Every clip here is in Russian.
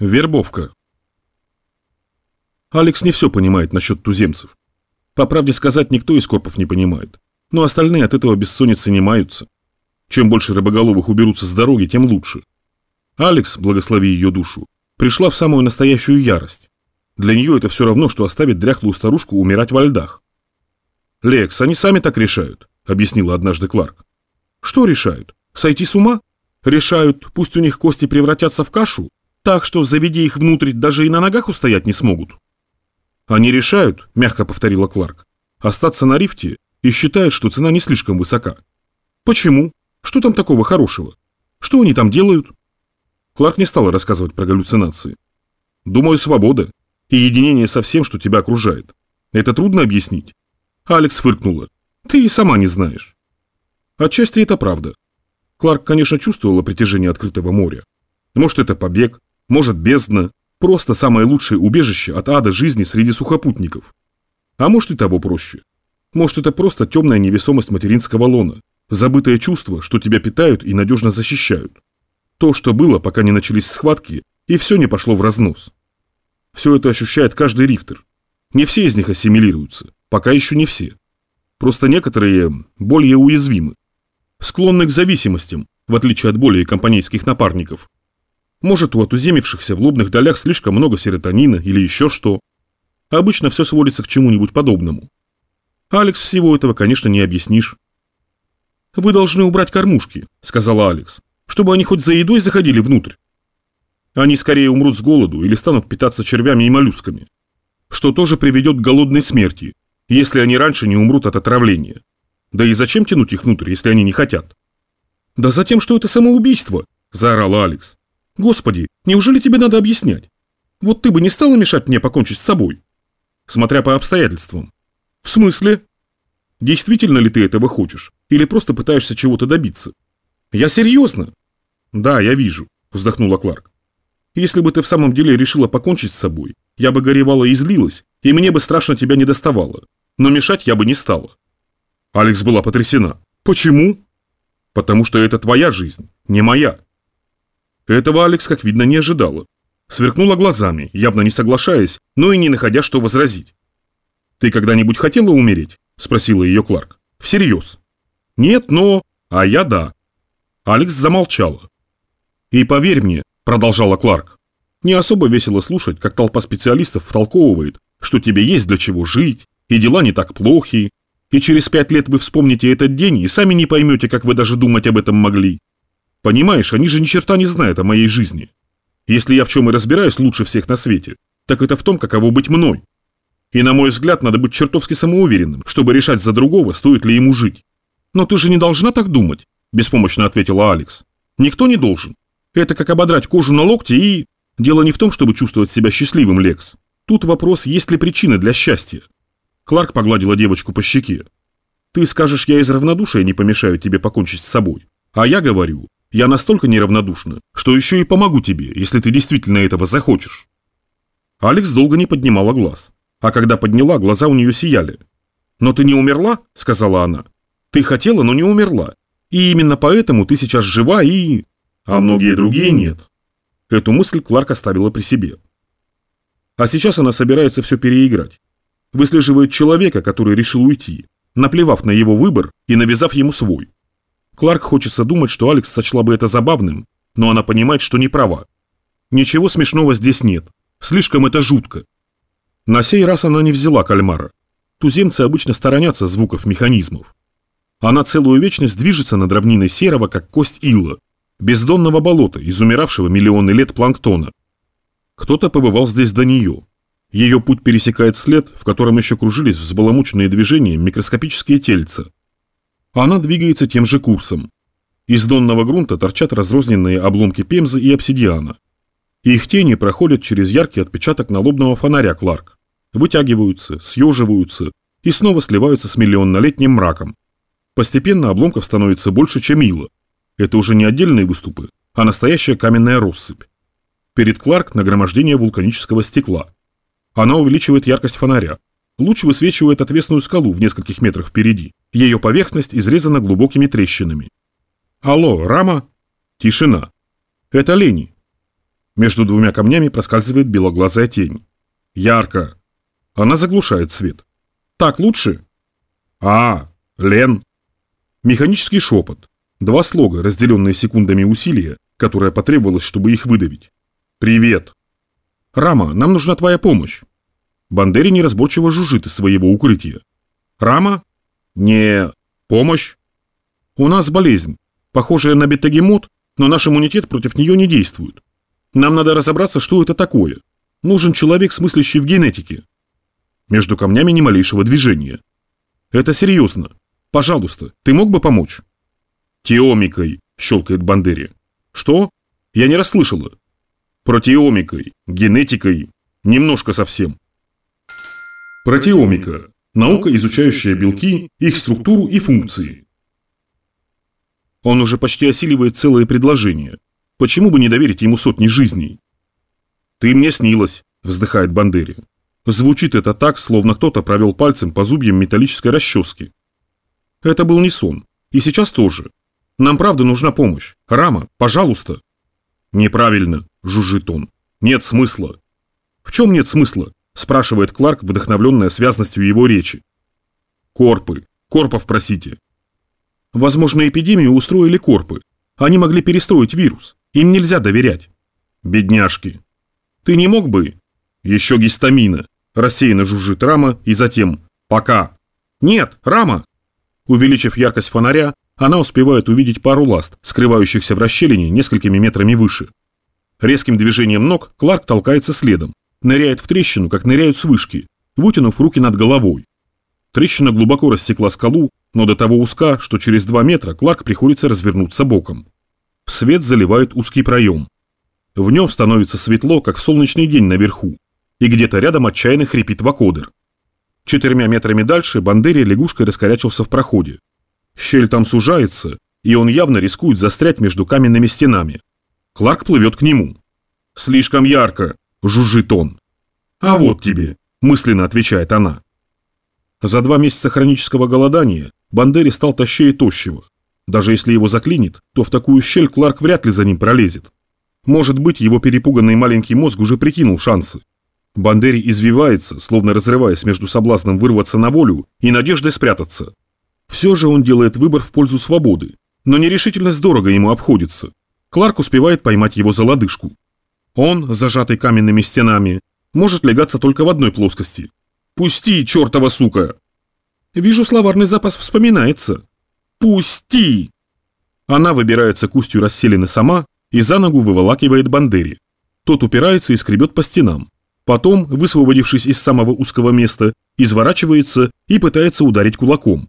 Вербовка. Алекс не все понимает насчет туземцев. По правде сказать, никто из корпов не понимает. Но остальные от этого бессонницы не маются. Чем больше рыбоголовых уберутся с дороги, тем лучше. Алекс, благослови ее душу, пришла в самую настоящую ярость. Для нее это все равно, что оставить дряхлую старушку умирать во льдах. «Лекс, они сами так решают», — объяснила однажды Кларк. «Что решают? Сойти с ума? Решают, пусть у них кости превратятся в кашу, так что, заведи их внутрь, даже и на ногах устоять не смогут». «Они решают», — мягко повторила Кларк, — «остаться на рифте и считают, что цена не слишком высока». «Почему? Что там такого хорошего? Что они там делают?» Кларк не стала рассказывать про галлюцинации. «Думаю, свобода и единение со всем, что тебя окружает. Это трудно объяснить?» Алекс фыркнула. «Ты и сама не знаешь». Отчасти это правда. Кларк, конечно, чувствовала притяжение открытого моря. Может, это побег, может, бездна, просто самое лучшее убежище от ада жизни среди сухопутников. А может и того проще. Может, это просто темная невесомость материнского лона, забытое чувство, что тебя питают и надежно защищают. То, что было, пока не начались схватки, и все не пошло в разнос. Все это ощущает каждый рифтер. Не все из них ассимилируются, пока еще не все. Просто некоторые более уязвимы. Склонны к зависимостям, в отличие от более компанейских напарников. Может, у отуземившихся в лобных долях слишком много серотонина или еще что. Обычно все сводится к чему-нибудь подобному. Алекс всего этого, конечно, не объяснишь. «Вы должны убрать кормушки», — сказала Алекс, «чтобы они хоть за едой заходили внутрь. Они скорее умрут с голоду или станут питаться червями и моллюсками, что тоже приведет к голодной смерти, если они раньше не умрут от отравления. Да и зачем тянуть их внутрь, если они не хотят? Да за тем, что это самоубийство, заорала Алекс. Господи, неужели тебе надо объяснять? Вот ты бы не стала мешать мне покончить с собой? Смотря по обстоятельствам. В смысле? Действительно ли ты этого хочешь? Или просто пытаешься чего-то добиться? Я серьезно? Да, я вижу, вздохнула Кларк. Если бы ты в самом деле решила покончить с собой, я бы горевала и злилась, и мне бы страшно тебя не доставало. Но мешать я бы не стала. Алекс была потрясена. Почему? Потому что это твоя жизнь, не моя. Этого Алекс, как видно, не ожидала. Сверкнула глазами, явно не соглашаясь, но и не находя, что возразить. «Ты когда-нибудь хотела умереть?» – спросила ее Кларк. «Всерьез?» «Нет, но...» «А я да». Алекс замолчала. «И поверь мне, продолжала Кларк. Не особо весело слушать, как толпа специалистов втолковывает, что тебе есть для чего жить, и дела не так плохи, и через пять лет вы вспомните этот день и сами не поймете, как вы даже думать об этом могли. Понимаешь, они же ни черта не знают о моей жизни. Если я в чем и разбираюсь лучше всех на свете, так это в том, каково быть мной. И на мой взгляд, надо быть чертовски самоуверенным, чтобы решать за другого, стоит ли ему жить. Но ты же не должна так думать, беспомощно ответила Алекс. Никто не должен. Это как ободрать кожу на локте и... Дело не в том, чтобы чувствовать себя счастливым, Лекс. Тут вопрос, есть ли причины для счастья. Кларк погладила девочку по щеке. Ты скажешь, я из равнодушия не помешаю тебе покончить с собой. А я говорю, я настолько неравнодушна, что еще и помогу тебе, если ты действительно этого захочешь. Алекс долго не поднимала глаз. А когда подняла, глаза у нее сияли. «Но ты не умерла?» – сказала она. «Ты хотела, но не умерла. И именно поэтому ты сейчас жива и...» а многие другие нет. Эту мысль Кларк оставила при себе. А сейчас она собирается все переиграть. Выслеживает человека, который решил уйти, наплевав на его выбор и навязав ему свой. Кларк хочется думать, что Алекс сочла бы это забавным, но она понимает, что не права. Ничего смешного здесь нет. Слишком это жутко. На сей раз она не взяла кальмара. Туземцы обычно сторонятся звуков механизмов. Она целую вечность движется над равниной серого, как кость ила, бездонного болота, изумиравшего миллионы лет планктона. Кто-то побывал здесь до нее. Ее путь пересекает след, в котором еще кружились взбаламученные движения микроскопические тельца. Она двигается тем же курсом. Из донного грунта торчат разрозненные обломки пемзы и обсидиана. Их тени проходят через яркий отпечаток налобного фонаря Кларк. Вытягиваются, съеживаются и снова сливаются с миллионнолетним мраком. Постепенно обломков становится больше, чем ила. Это уже не отдельные выступы, а настоящая каменная россыпь. Перед Кларк нагромождение вулканического стекла. Она увеличивает яркость фонаря. Луч высвечивает отвесную скалу в нескольких метрах впереди. Ее поверхность изрезана глубокими трещинами. «Алло, Рама?» Тишина. «Это Лени». Между двумя камнями проскальзывает белоглазая тень. Ярко. Она заглушает свет. Так лучше? А, Лен. Механический шепот. Два слога, разделенные секундами усилия, которое потребовалось, чтобы их выдавить. «Привет!» «Рама, нам нужна твоя помощь!» Бандери неразборчиво жужжит из своего укрытия. «Рама?» «Не... помощь?» «У нас болезнь, похожая на бетагемот, но наш иммунитет против нее не действует. Нам надо разобраться, что это такое. Нужен человек, смыслящий в генетике». Между камнями ни малейшего движения. «Это серьезно. Пожалуйста, ты мог бы помочь?» «Теомикой», — щелкает Бандери. «Что? Я не расслышала». «Протеомикой, генетикой, немножко совсем». Протеомика – наука, изучающая белки, их структуру и функции. Он уже почти осиливает целое предложение. Почему бы не доверить ему сотни жизней? «Ты мне снилась», – вздыхает Бандери. Звучит это так, словно кто-то провел пальцем по зубьям металлической расчески. Это был не сон. И сейчас тоже. Нам правда нужна помощь. Рама, пожалуйста. Неправильно, жужжит он. Нет смысла. В чем нет смысла? Спрашивает Кларк, вдохновленная связностью его речи. Корпы. Корпов просите. Возможно, эпидемию устроили корпы. Они могли перестроить вирус. Им нельзя доверять. Бедняжки. Ты не мог бы? Еще гистамина. Рассеянно жужжит Рама и затем «Пока». «Нет, Рама!» Увеличив яркость фонаря, она успевает увидеть пару ласт, скрывающихся в расщелине несколькими метрами выше. Резким движением ног Кларк толкается следом, ныряет в трещину, как ныряют с вышки, вытянув руки над головой. Трещина глубоко рассекла скалу, но до того узка, что через два метра Кларк приходится развернуться боком. Свет заливает узкий проем. В нем становится светло, как в солнечный день наверху, и где-то рядом отчаянно хрипит вакодер. Четырьмя метрами дальше Бандери лягушкой раскорячился в проходе. Щель там сужается, и он явно рискует застрять между каменными стенами. Кларк плывет к нему. «Слишком ярко!» – жужжит он. «А вот тебе!» – мысленно отвечает она. За два месяца хронического голодания Бандери стал тощее тощего. Даже если его заклинит, то в такую щель Кларк вряд ли за ним пролезет. Может быть, его перепуганный маленький мозг уже прикинул шансы. Бандери извивается, словно разрываясь между соблазном вырваться на волю и надеждой спрятаться. Все же он делает выбор в пользу свободы, но нерешительность дорого ему обходится. Кларк успевает поймать его за лодыжку. Он, зажатый каменными стенами, может легаться только в одной плоскости. «Пусти, чертова сука!» Вижу, словарный запас вспоминается. «Пусти!» Она выбирается к устью расселены сама и за ногу выволакивает Бандери. Тот упирается и скребет по стенам. Потом, высвободившись из самого узкого места, изворачивается и пытается ударить кулаком.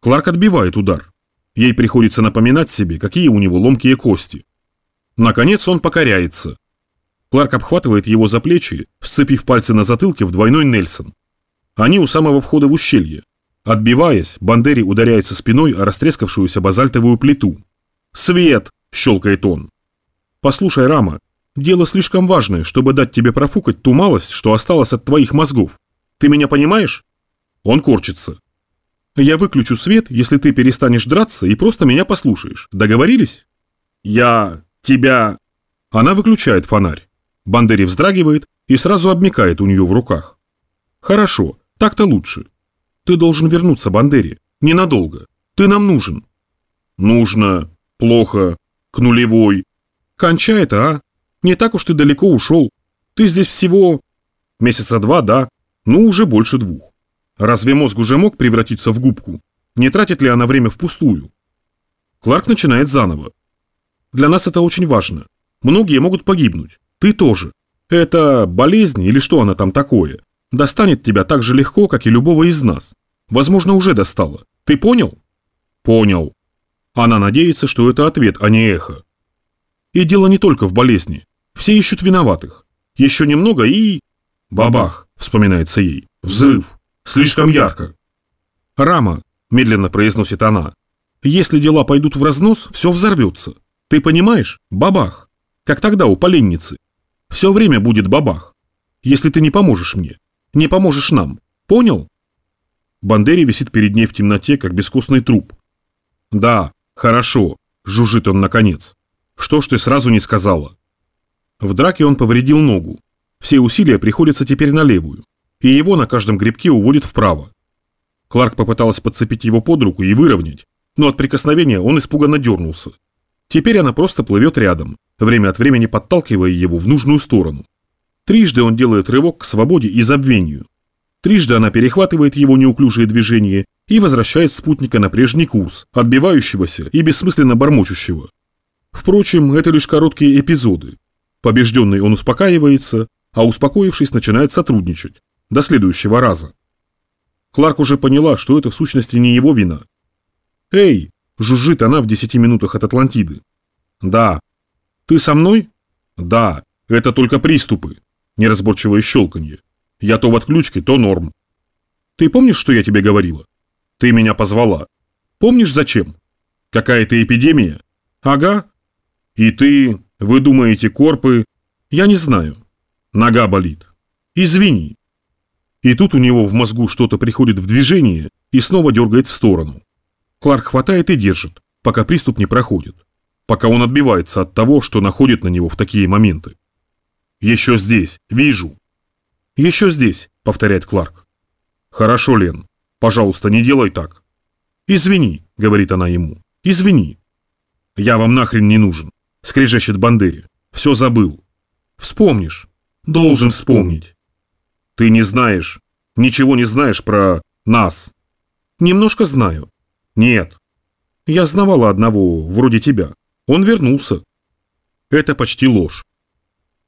Кларк отбивает удар. Ей приходится напоминать себе, какие у него ломкие кости. Наконец он покоряется. Кларк обхватывает его за плечи, сцепив пальцы на затылке в двойной Нельсон. Они у самого входа в ущелье. Отбиваясь, Бандери ударяется спиной о растрескавшуюся базальтовую плиту. «Свет!» – щелкает он. «Послушай, Рама, дело слишком важное, чтобы дать тебе профукать ту малость, что осталось от твоих мозгов. Ты меня понимаешь?» Он корчится. Я выключу свет, если ты перестанешь драться и просто меня послушаешь. Договорились? Я... тебя... Она выключает фонарь. Бандери вздрагивает и сразу обмикает у нее в руках. Хорошо, так-то лучше. Ты должен вернуться, Бандери. Ненадолго. Ты нам нужен. Нужно. Плохо. К нулевой. Кончай это, а? Не так уж ты далеко ушел. Ты здесь всего... Месяца два, да? Ну, уже больше двух. Разве мозг уже мог превратиться в губку? Не тратит ли она время впустую? Кларк начинает заново. Для нас это очень важно. Многие могут погибнуть. Ты тоже. Это болезнь или что она там такое? Достанет тебя так же легко, как и любого из нас. Возможно, уже достала. Ты понял? Понял. Она надеется, что это ответ, а не эхо. И дело не только в болезни. Все ищут виноватых. Еще немного и... Бабах, вспоминается ей. Взрыв. Слишком ярко. Рама, медленно произносит она. Если дела пойдут в разнос, все взорвется. Ты понимаешь? Бабах. Как тогда у поленницы. Все время будет бабах. Если ты не поможешь мне. Не поможешь нам. Понял? Бандери висит перед ней в темноте, как бескостный труп. Да, хорошо, жужжит он наконец. Что ж ты сразу не сказала? В драке он повредил ногу. Все усилия приходятся теперь на левую, и его на каждом грибке уводит вправо. Кларк попыталась подцепить его под руку и выровнять, но от прикосновения он испуганно дернулся. Теперь она просто плывет рядом, время от времени подталкивая его в нужную сторону. Трижды он делает рывок к свободе и забвению. Трижды она перехватывает его неуклюжие движения и возвращает спутника на прежний курс, отбивающегося и бессмысленно бормочущего. Впрочем, это лишь короткие эпизоды. Побежденный он успокаивается, а успокоившись начинает сотрудничать. До следующего раза. Кларк уже поняла, что это в сущности не его вина. «Эй!» – жужжит она в десяти минутах от Атлантиды. «Да». «Ты со мной?» «Да. Это только приступы». Неразборчивое щелканье. «Я то в отключке, то норм». «Ты помнишь, что я тебе говорила?» «Ты меня позвала». «Помнишь, зачем?» «Какая-то эпидемия?» «Ага». «И ты... Вы думаете, корпы...» «Я не знаю». «Нога болит». «Извини». И тут у него в мозгу что-то приходит в движение и снова дергает в сторону. Кларк хватает и держит, пока приступ не проходит. Пока он отбивается от того, что находит на него в такие моменты. «Еще здесь, вижу». «Еще здесь», — повторяет Кларк. «Хорошо, Лен. Пожалуйста, не делай так». «Извини», — говорит она ему. «Извини». «Я вам нахрен не нужен», — скрежещет Бандери. «Все забыл». «Вспомнишь». «Должен вспомнить». «Ты не знаешь, ничего не знаешь про нас». «Немножко знаю». «Нет». «Я знавала одного, вроде тебя. Он вернулся». «Это почти ложь».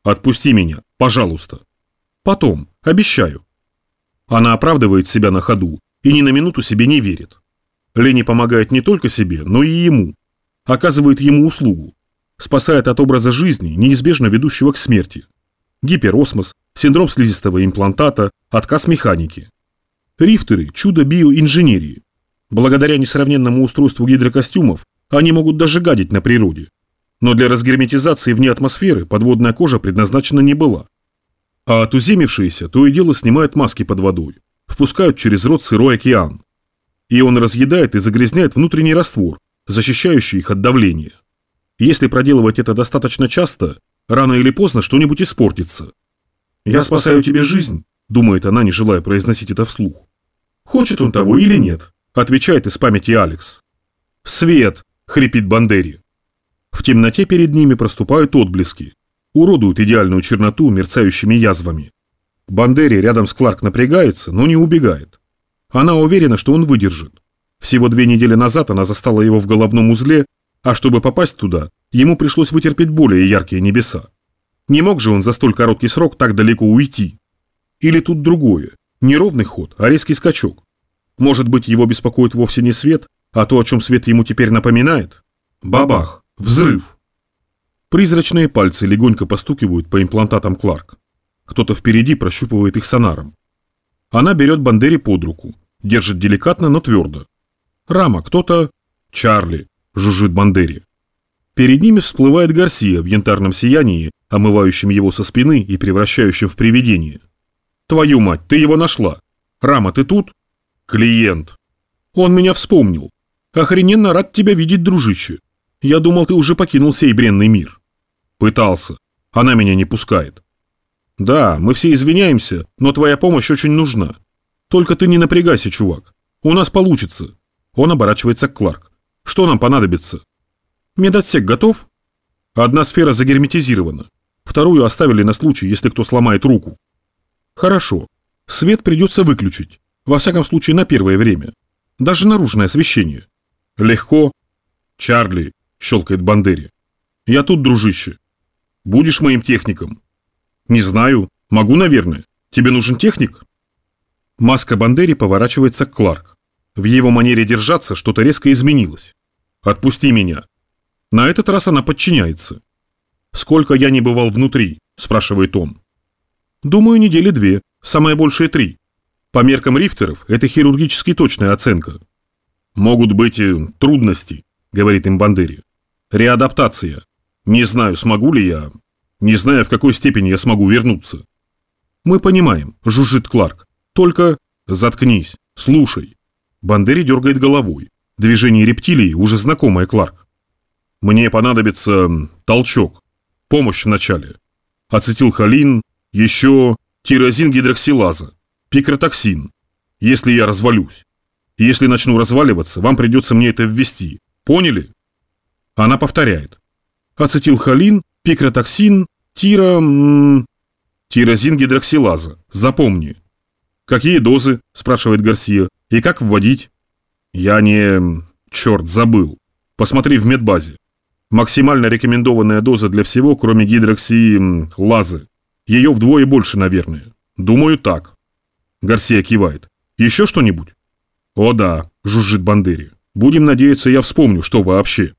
«Отпусти меня, пожалуйста». «Потом, обещаю». Она оправдывает себя на ходу и ни на минуту себе не верит. Лени помогает не только себе, но и ему. Оказывает ему услугу. Спасает от образа жизни, неизбежно ведущего к смерти. Гиперосмос, синдром слизистого имплантата, отказ механики. Рифтеры – чудо биоинженерии. Благодаря несравненному устройству гидрокостюмов они могут даже гадить на природе. Но для разгерметизации вне атмосферы подводная кожа предназначена не была. А отуземившиеся то и дело снимают маски под водой, впускают через рот сырой океан. И он разъедает и загрязняет внутренний раствор, защищающий их от давления. Если проделывать это достаточно часто, рано или поздно что-нибудь испортится. «Я спасаю тебе жизнь», – думает она, не желая произносить это вслух. Хочет он того или нет, отвечает из памяти Алекс. «Свет!» – хрипит Бандери. В темноте перед ними проступают отблески, уродуют идеальную черноту мерцающими язвами. Бандери рядом с Кларк напрягается, но не убегает. Она уверена, что он выдержит. Всего две недели назад она застала его в головном узле, а чтобы попасть туда, ему пришлось вытерпеть более яркие небеса. Не мог же он за столь короткий срок так далеко уйти? Или тут другое, не ровный ход, а резкий скачок? Может быть, его беспокоит вовсе не свет, а то, о чем свет ему теперь напоминает? Бабах! Взрыв! Призрачные пальцы легонько постукивают по имплантатам Кларк. Кто-то впереди прощупывает их сонаром. Она берет Бандери под руку, держит деликатно, но твердо. Рама, кто-то... Чарли, жужжит Бандери. Перед ними всплывает Гарсия в янтарном сиянии, омывающем его со спины и превращающем в привидение. «Твою мать, ты его нашла! Рама, ты тут?» «Клиент!» «Он меня вспомнил. Охрененно рад тебя видеть, дружище. Я думал, ты уже покинул сей бренный мир». «Пытался. Она меня не пускает». «Да, мы все извиняемся, но твоя помощь очень нужна. Только ты не напрягайся, чувак. У нас получится». Он оборачивается к Кларк. «Что нам понадобится?» Медотсек готов? Одна сфера загерметизирована. Вторую оставили на случай, если кто сломает руку. Хорошо. Свет придется выключить. Во всяком случае, на первое время. Даже наружное освещение. Легко. Чарли, щелкает Бандери. Я тут, дружище. Будешь моим техником? Не знаю. Могу, наверное. Тебе нужен техник? Маска Бандери поворачивается к Кларк. В его манере держаться что-то резко изменилось. «Отпусти меня!» На этот раз она подчиняется. «Сколько я не бывал внутри?» – спрашивает он. «Думаю, недели две, самое большее три. По меркам рифтеров это хирургически точная оценка». «Могут быть и трудности», – говорит им Бандери. «Реадаптация. Не знаю, смогу ли я. Не знаю, в какой степени я смогу вернуться». «Мы понимаем», – жужжит Кларк. «Только заткнись, слушай». Бандери дергает головой. Движение рептилии уже знакомое Кларк. Мне понадобится толчок, помощь вначале. ацетилхолин, еще тирозингидроксилаза, пикротоксин, если я развалюсь. Если начну разваливаться, вам придется мне это ввести. Поняли? Она повторяет. Ацетилхолин, пикротоксин, тиро... тирозингидроксилаза. Запомни. Какие дозы? спрашивает Гарсия. И как вводить? Я не... черт, забыл. Посмотри в медбазе. Максимально рекомендованная доза для всего, кроме гидрокси... лазы. Ее вдвое больше, наверное. Думаю, так. Гарсия кивает. Еще что-нибудь? О да, жужжит Бандери. Будем надеяться, я вспомню, что вообще.